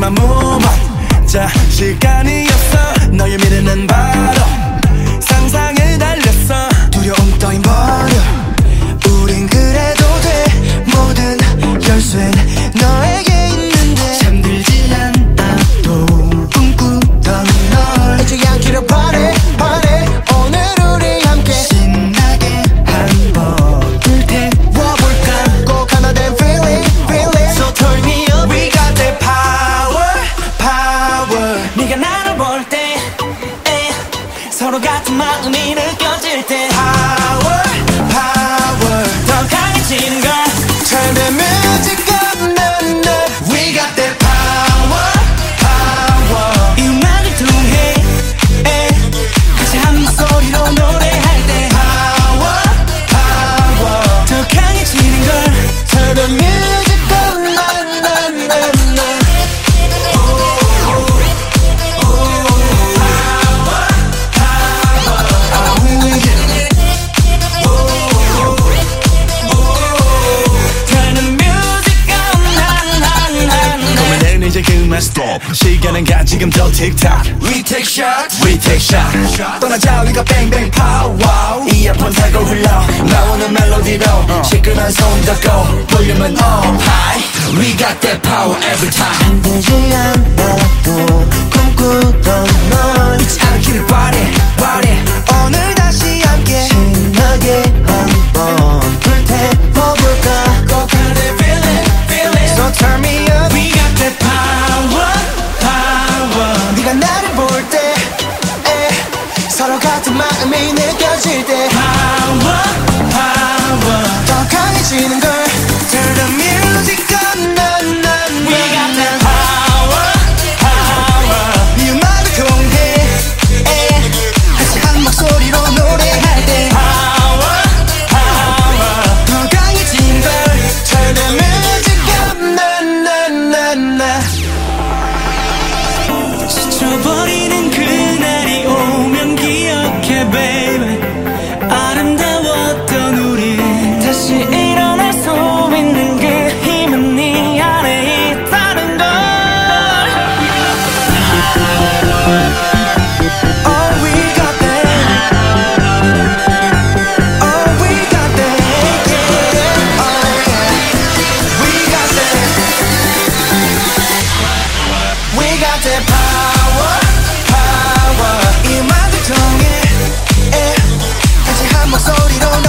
하지만 move on 자 시간이었어. 너의 미래는 바로 상상을 달렸어. 두려움 따윈 버려 우린 그래도 돼. 모든 열쇠는 너에 서로 같은 마음이 느껴질 때 power power. 더 강해지는 걸 이제 그만 stop 시간은 가 지금 더 틱탁 We take shots We take shots 떠나자 우리가 뱅뱅 파워 이어폰 타고 흘러 나오는 멜로디로 시끄러운 손 닫고 볼륨은 up high We got that power every time 되지 않아도 꿈꾸던 널 마음이 느껴질 때 Power, power 더 강해지는 걸 Turn the mirror 파워 파워 이 마음을 통해 예. 다시 한 목소리로